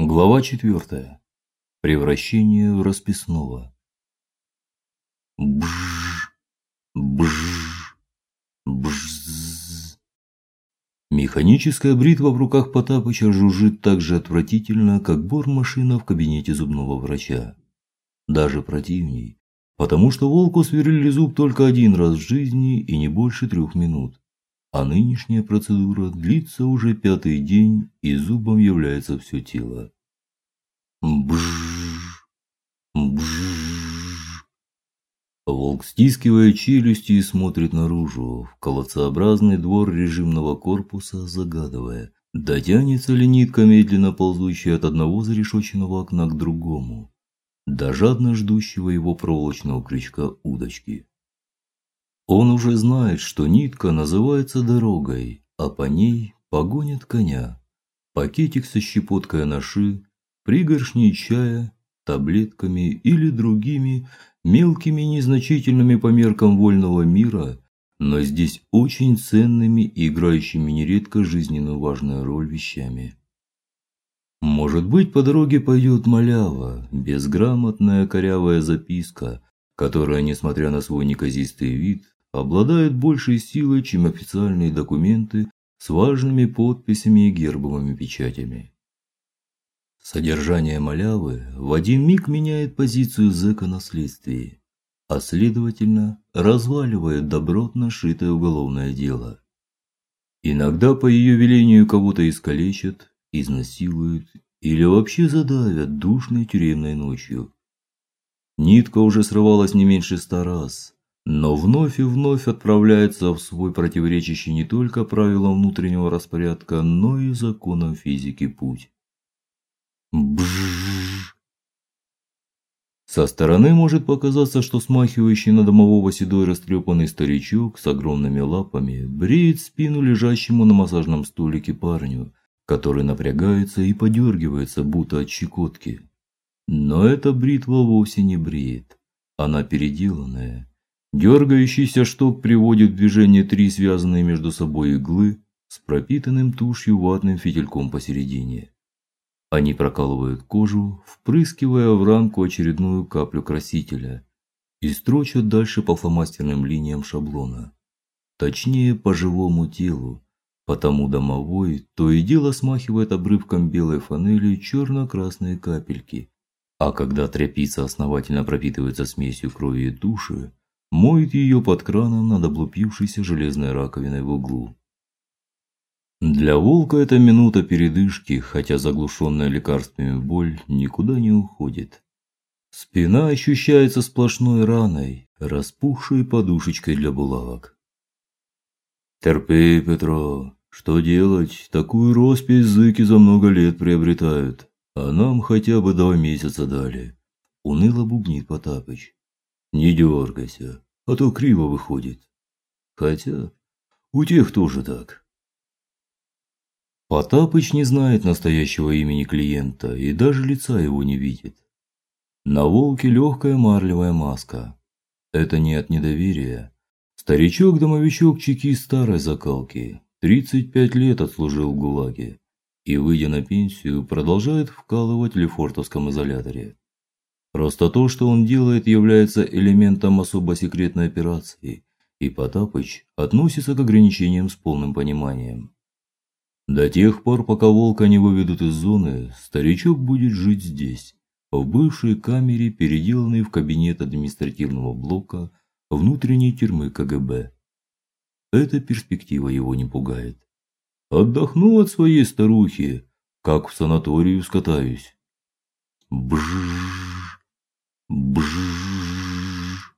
Глава 4. Превращение в расписного. Бж. Бж. Бж. Механическая бритва в руках Потапыча жужжит так же отвратительно, как бормашина в кабинете зубного врача. Даже противней, потому что волку сверлили зуб только один раз в жизни и не больше трех минут. А нынешняя процедура длится уже пятый день, и зубом является все тело. Бж. Бж. Волк стискивая челюсти и смотрит наружу, в колодцеобразный двор режимного корпуса, загадывая, дотянется ли нитка медленно ползущая от одного зарешоченного окна к другому, до жадно ждущего его проволочного крючка удочки. Он уже знает, что нитка называется дорогой, а по ней погонят коня. Пакетик со щепоткой анаши, пригоршней чая, таблетками или другими мелкими незначительными по меркам вольного мира, но здесь очень ценными и играющими нередко жизненно важную роль вещами. Может быть, по дороге пойдет малява, безграмотная корявая записка, которая, несмотря на свой неказистый вид, обладает большей силой, чем официальные документы с важными подписями и гербовыми печатями. Содержание малявы в один миг меняет позицию зэка на следствии, а следовательно, разваливает добротно шитое уголовное дело. Иногда по ее велению кого-то искалечат, изнасилуют или вообще задавят душной тюремной ночью. Нитка уже срывалась не меньше ста раз, но вновь и вновь отправляется в свой противоречащий не только правилам внутреннего распорядка, но и законам физики путь. Бж. Со стороны может показаться, что смахивающий на домового седой растрепанный старичок с огромными лапами бреет спину лежащему на массажном столике парню, который напрягается и подергивается, будто от щекотки. Но эта бритва вовсе не бреет. Она переделанная Дергающийся шток приводит в движение три связанные между собой иглы с пропитанным тушью ватным фитильком посередине. Они прокалывают кожу, впрыскивая в ранку очередную каплю красителя и строчат дальше по фломастерным линиям шаблона. Точнее, по живому телу, потому домовой то и дело смахивает обрывком белой фанели черно красные капельки. А когда тряпица основательно пропитывается смесью крови и туши, моет ее под краном над облупившейся железной раковиной в углу. Для волка эта минута передышки, хотя заглушенная лекарствами боль никуда не уходит. Спина ощущается сплошной раной, распухшей подушечкой для булавок. Терпи, Петро, что делать? Такую роспись зыки за много лет приобретают, а нам хотя бы два месяца дали. Уныло бубнит Потапыч. Не дергайся, а то криво выходит. Хотя у тех тоже так. Потапыч не знает настоящего имени клиента и даже лица его не видит. На волке легкая марлевая маска. Это не от недоверия. Старичок-домовичок чекист старой закалки, 35 лет отслужил в ГУЛАГе и, выйдя на пенсию, продолжает вкалывать в Лефортовском изоляторе. Просто то, что он делает, является элементом особо секретной операции, и Потапыч относится к ограничениям с полным пониманием. До тех пор, пока волка не выведут из зоны, старичок будет жить здесь, в бывшей камере, переделанной в кабинет административного блока внутренней тюрьмы КГБ. Эта перспектива его не пугает. Отдохну от своей старухи, как в санаторию скатаюсь. Бжж. Бжж.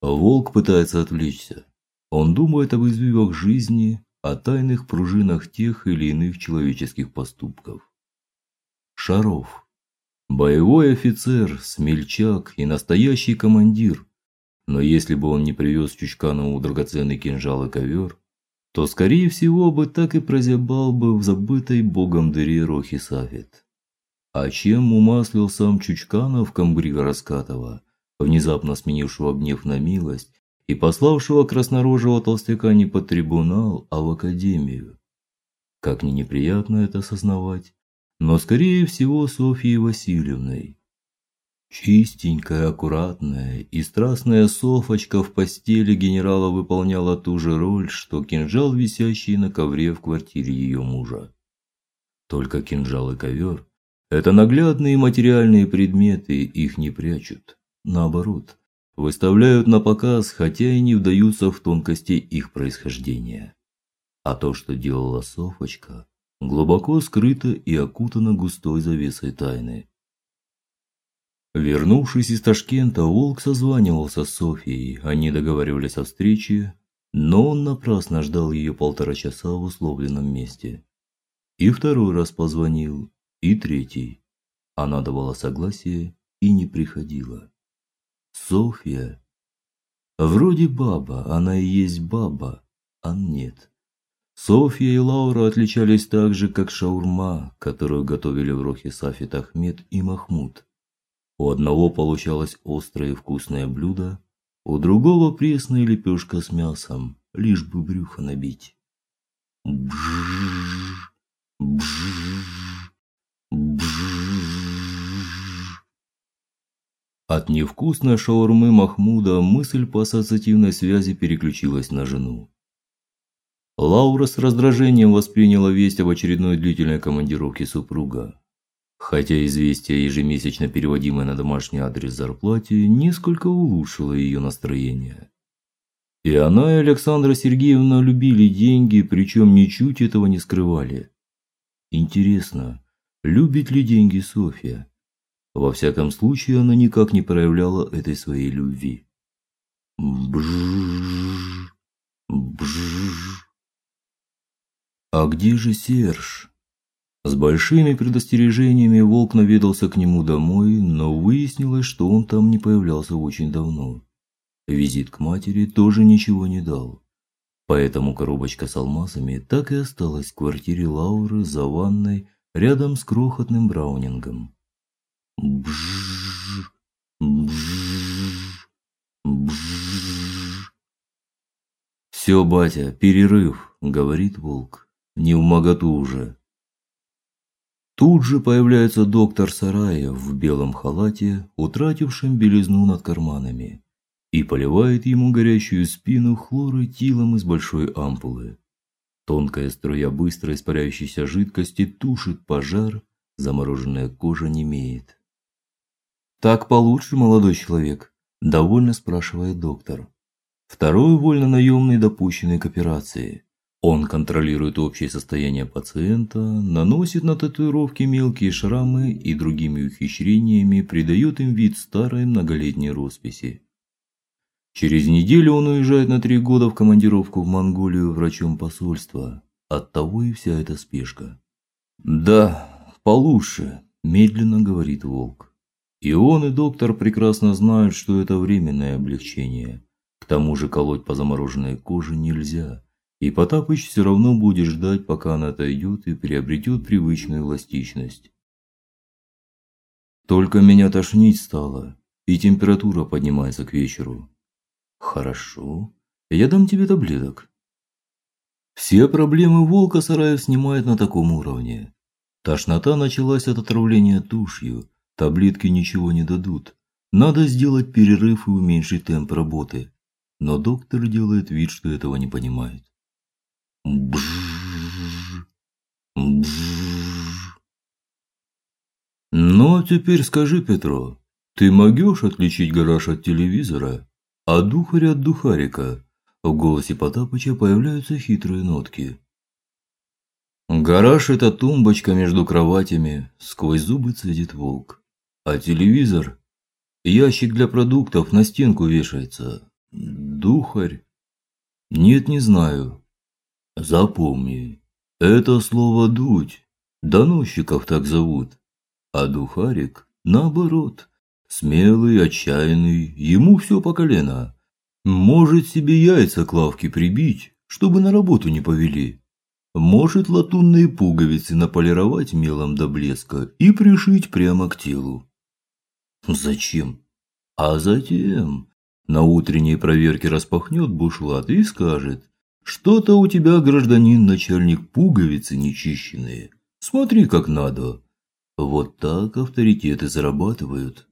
Волк пытается отвлечься. Он думает об извивах жизни, о тайных пружинах тех или иных человеческих поступков. Шаров. Боевой офицер, смельчак и настоящий командир. Но если бы он не привез Чучканову драгоценный кинжал и ковер, то скорее всего бы так и прозябал бы в забытой богом дыре Рохи Савет. А чем умаслил сам Чучканов комбрига Раскатова, внезапно сменившего гнев на милость и пославшего краснорожего толстяка не под трибунал, а в академию? Как ни неприятно это осознавать, но скорее всего Софьей Васильевной. Чистенькая, аккуратная и страстная Софочка в постели генерала выполняла ту же роль, что кинжал, висящий на ковре в квартире ее мужа. Только кинжал и ковер – это наглядные материальные предметы, их не прячут. Наоборот, выставляют на показ, хотя и не вдаются в тонкости их происхождения. А то, что делала Софочка, глубоко скрыто и окутано густой завесой тайны. Вернувшись из Ташкента, Волк созванивался с Софией. Они договаривались о встрече, но он напрасно ждал ее полтора часа в условленном месте. И второй раз позвонил, и третий. Она давала согласие и не приходила. Софья вроде баба, она и есть баба, а нет. Софья и Лаура отличались так же, как шаурма, которую готовили в Рохе Сафит Ахмед и Махмуд. У одного получалось острое и вкусное блюдо, у другого пресная лепешка с мясом, лишь бы брюхо набить. Бжж, бжж. От невкусной шаурмы Махмуда мысль по ассоциативной связи переключилась на жену. Лаура с раздражением восприняла весть об очередной длительной командировке супруга. Хотя известие, ежемесячно переводимое на домашний адрес зарплате, несколько улучшило ее настроение. И она, и Александра Сергеевна любили деньги, причем ничуть этого не скрывали. Интересно, любит ли деньги Софья? Во всяком случае, она никак не проявляла этой своей любви. Бжж. Бжж. А где же Серж? С большими предостережениями Волк наведался к нему домой, но выяснилось, что он там не появлялся очень давно. Визит к матери тоже ничего не дал. Поэтому коробочка с алмазами так и осталась в квартире Лауры за ванной рядом с крохотным браунингом. Бжж. Бжж. Бжж. «Все, батя, перерыв, говорит Волк. Не в моготу уже. Тут же появляется доктор Сараев в белом халате, утратившем белизну над карманами, и поливает ему горящую спину хлорэтилом из большой ампулы. Тонкая струя быстро испаряющейся жидкости тушит пожар, замороженная кожа немеет. Так получше, молодой человек, довольно спрашивает доктор. Второй вольно-наемный допущенный к операции. Он контролирует общее состояние пациента, наносит на татуировки мелкие шрамы и другими ухищрениями придает им вид старой многолетней росписи. Через неделю он уезжает на три года в командировку в Монголию врачом посольства. Оттого и вся эта спешка. Да, получше, медленно говорит Волк. И он, и доктор прекрасно знают, что это временное облегчение. К тому же колоть по замороженной коже нельзя и Потапыч все равно будет ждать, пока она отойдет и приобретет привычную эластичность. Только меня тошнить стало, и температура поднимается к вечеру. Хорошо, я дам тебе таблеток. Все проблемы волка Сараев снимает на таком уровне. Тошнота началась от отравления тушью, таблетки ничего не дадут. Надо сделать перерыв и уменьшить темп работы. Но доктор делает вид, что этого не понимает. Бжж. Бжж. Ну, теперь скажи, Петро, ты могешь отличить гараж от телевизора, а духарь от духарика? В голосе Потапыча появляются хитрые нотки. Гараж это тумбочка между кроватями, сквозь зубы цедит волк. А телевизор ящик для продуктов на стенку вешается. Духарь? Нет, не знаю. Запомни, это слово дуть. Доносчиков так зовут. А духарик наоборот, смелый, отчаянный, ему все по колено. Может себе яйца к лавке прибить, чтобы на работу не повели. Может латунные пуговицы наполировать мелом до блеска и пришить прямо к телу. Зачем? А затем на утренней проверке распахнет бушлат и скажет: что-то у тебя, гражданин начальник, пуговицы нечищенные. Смотри, как надо. Вот так авторитеты зарабатывают.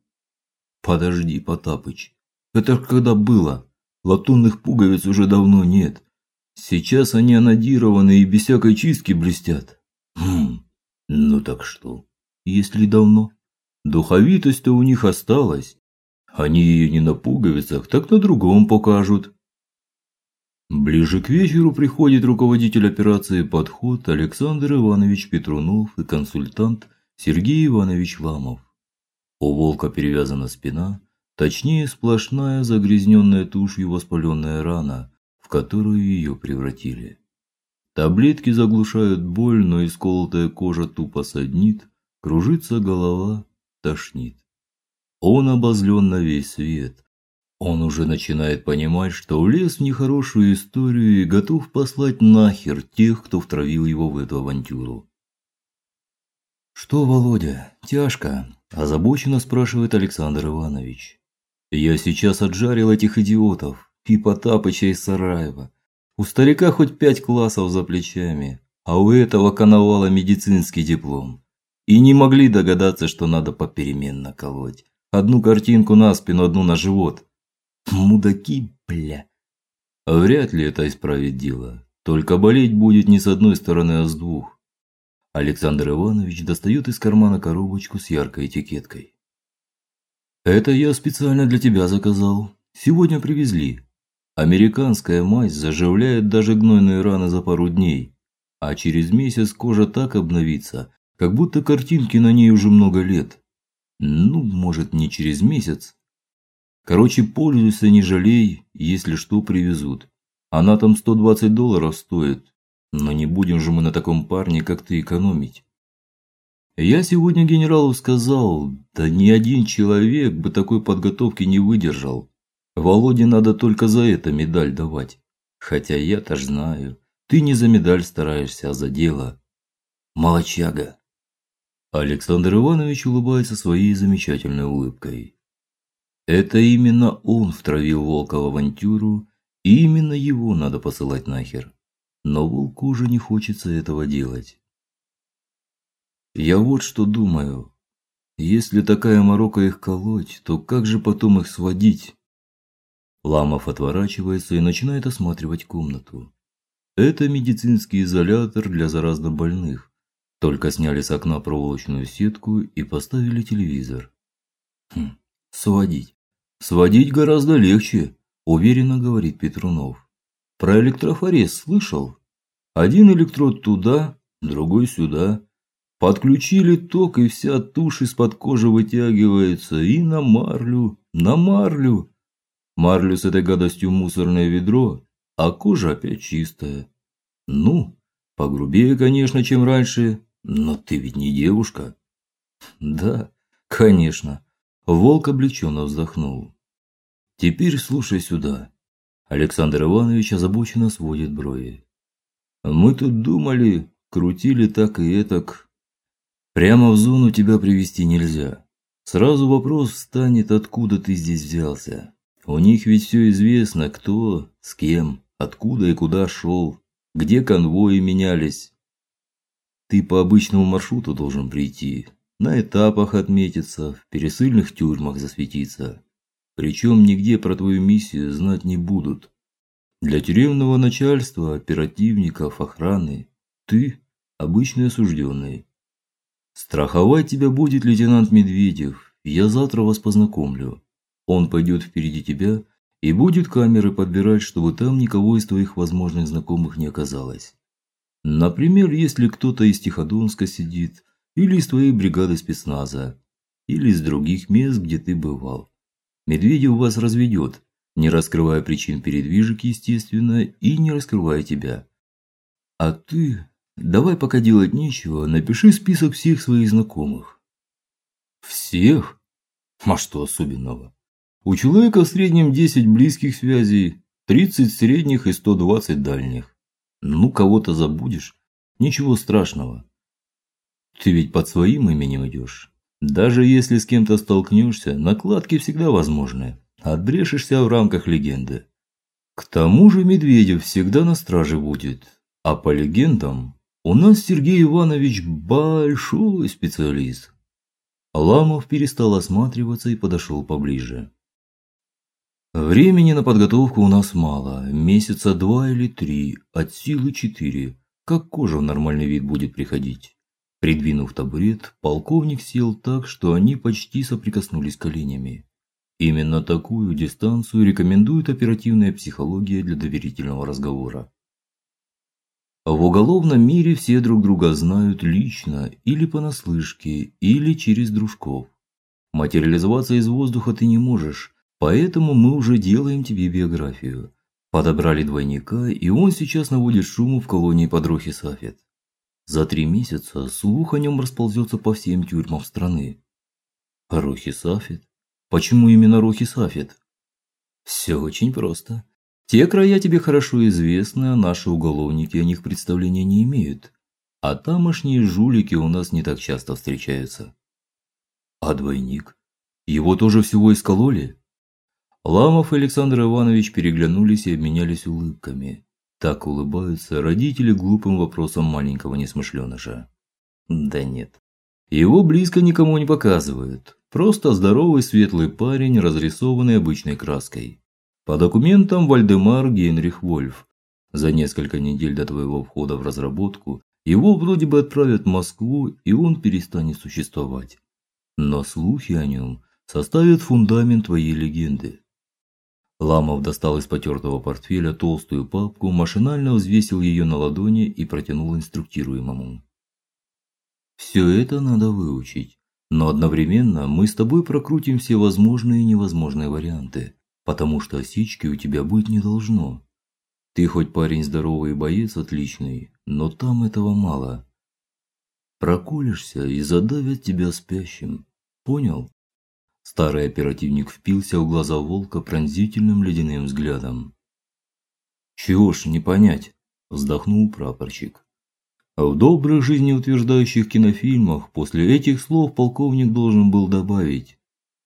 Подожди, Потапыч. Это когда было? Латунных пуговиц уже давно нет. Сейчас они анодированы и без всякой чистки блестят. Хм. Ну так что? Если давно, духовитость-то у них осталась. Они ее не на пуговицах, так на другом покажут. Ближе к вечеру приходит руководитель операции Подход Александр Иванович Петрунов и консультант Сергей Иванович Ламов. У волка перевязана спина, точнее сплошная загрязненная тушью воспаленная рана, в которую ее превратили. Таблетки заглушают боль, но исколотая кожа тупо саднит, кружится голова, тошнит. Он обозлен на весь свет. Он уже начинает понимать, что влез в нехорошую историю и готов послать нахер тех, кто втравил его в эту авантюру. Что, Володя, тяжко? озабоченно спрашивает Александр Иванович. Я сейчас отжарил этих идиотов и Потапыча из Сараева. У старика хоть пять классов за плечами, а у этого коновала медицинский диплом. И не могли догадаться, что надо попеременно колоть. Одну картинку на спину, одну на живот. Мудаки, бля. Вряд ли это исправит дело. Только болеть будет не с одной стороны, а с двух. Александр Иванович достает из кармана коробочку с яркой этикеткой. Это я специально для тебя заказал. Сегодня привезли. Американская мазь заживляет даже гнойные раны за пару дней, а через месяц кожа так обновится, как будто картинки на ней уже много лет. Ну, может, не через месяц. Короче, пользуйся, не жалей, если что привезут. Она там 120 долларов стоит, но не будем же мы на таком парне, как ты, экономить. Я сегодня генералу сказал, да ни один человек бы такой подготовки не выдержал. Володе надо только за это медаль давать. Хотя я-то знаю, ты не за медаль стараешься, а за дело. Молочага. Александр Иванович улыбается своей замечательной улыбкой. Это именно он втравил волка в авантюру, и именно его надо посылать нахер но волку уже не хочется этого делать. Я вот что думаю. Если такая морока их колоть, то как же потом их сводить? Ламов отворачивается и начинает осматривать комнату. Это медицинский изолятор для заразно больных. Только сняли с окна проволочную сетку и поставили телевизор. Хм, сводить. Сводить гораздо легче, уверенно говорит Петрунов. Про электрофорез слышал? Один электрод туда, другой сюда. Подключили ток, и вся тушь из-под кожи вытягивается и на марлю, на марлю. Марлю с этой гадостью мусорное ведро, а кожа опять чистая. Ну, погрубее, конечно, чем раньше, но ты ведь не девушка. Да, конечно. Волк облегченно вздохнул. Теперь слушай сюда. Александр Иванович озабоченно сводит брови. Мы тут думали, крутили так и этак. Прямо в зону тебя привести нельзя. Сразу вопрос встанет, откуда ты здесь взялся. У них ведь все известно, кто, с кем, откуда и куда шел, где конвои менялись. Ты по обычному маршруту должен прийти, на этапах отметиться, в пересыльных тюрьмах засветиться. Причем нигде про твою миссию знать не будут. Для тюремного начальства, оперативников, охраны ты обычный осужденный. Страховать тебя будет лейтенант Медведев. Я завтра вас познакомлю. Он пойдет впереди тебя и будет камеры подбирать, чтобы там никого из твоих возможных знакомых не оказалось. Например, если кто-то из Тиходонска сидит, или из твоей бригады спецназа, или из других мест, где ты бывал. Медведев вас разведет, не раскрывая причин передвижек, естественно, и не раскрывая тебя. А ты давай пока делать нечего, напиши список всех своих знакомых. Всех? А что особенного? У человека в среднем 10 близких связей, 30 средних и 120 дальних. Ну, кого-то забудешь, ничего страшного. Ты ведь под своим именем идешь. Даже если с кем-то столкнешься, накладки всегда возможны. Отбрешешься в рамках легенды. К тому же Медведев всегда на страже будет, а по легендам У нас Сергей Иванович большой специалист. Ламов перестал осматриваться и подошел поближе. Времени на подготовку у нас мало, месяца два или три, от силы четыре, как кожа в нормальный вид будет приходить. Придвинув табурет, полковник сел так, что они почти соприкоснулись коленями. Именно такую дистанцию рекомендует оперативная психология для доверительного разговора. В уголовном мире все друг друга знают лично или понаслышке, или через дружков. Материализоваться из воздуха ты не можешь, поэтому мы уже делаем тебе биографию. Подобрали двойника, и он сейчас наводит шуму в колонии под Рохи Сафет. За три месяца слух о нем расползется по всем тюрьмам страны. Рохи Сафет? Почему именно Рохи Сафет? Все очень просто. Те края тебе хорошо известны, а наши уголовники о них представления не имеют. А тамошние жулики у нас не так часто встречаются. А двойник? Его тоже всего искололи? Ламов и Александр Иванович переглянулись и обменялись улыбками. Так улыбаются родители глупым вопросом маленького несмышленыша. Да нет. Его близко никому не показывают. Просто здоровый светлый парень, разрисованный обычной краской. По документам Вальдемар Генрих Вольф. За несколько недель до твоего входа в разработку его вроде бы отправят в Москву, и он перестанет существовать. Но слухи о нем составят фундамент твоей легенды. Ламов достал из потертого портфеля толстую папку, машинально взвесил ее на ладони и протянул инструктируемому. «Все это надо выучить, но одновременно мы с тобой прокрутим все возможные и невозможные варианты потому что осечки у тебя быть не должно. Ты хоть парень здоровый и боец отличный, но там этого мало. Проколешься и задавят тебя спящим. Понял? Старый оперативник впился в глаза волка пронзительным ледяным взглядом. Чего ж не понять, вздохнул прапорщик. А в добрых жизнеутверждающих кинофильмах после этих слов полковник должен был добавить: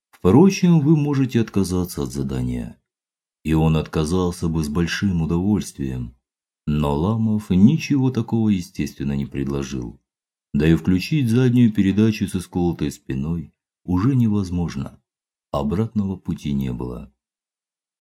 Впрочем, вы можете отказаться от задания. И он отказался бы с большим удовольствием. Но Ламов ничего такого, естественно, не предложил. Да и включить заднюю передачу с исколотой спиной уже невозможно. Обратного пути не было.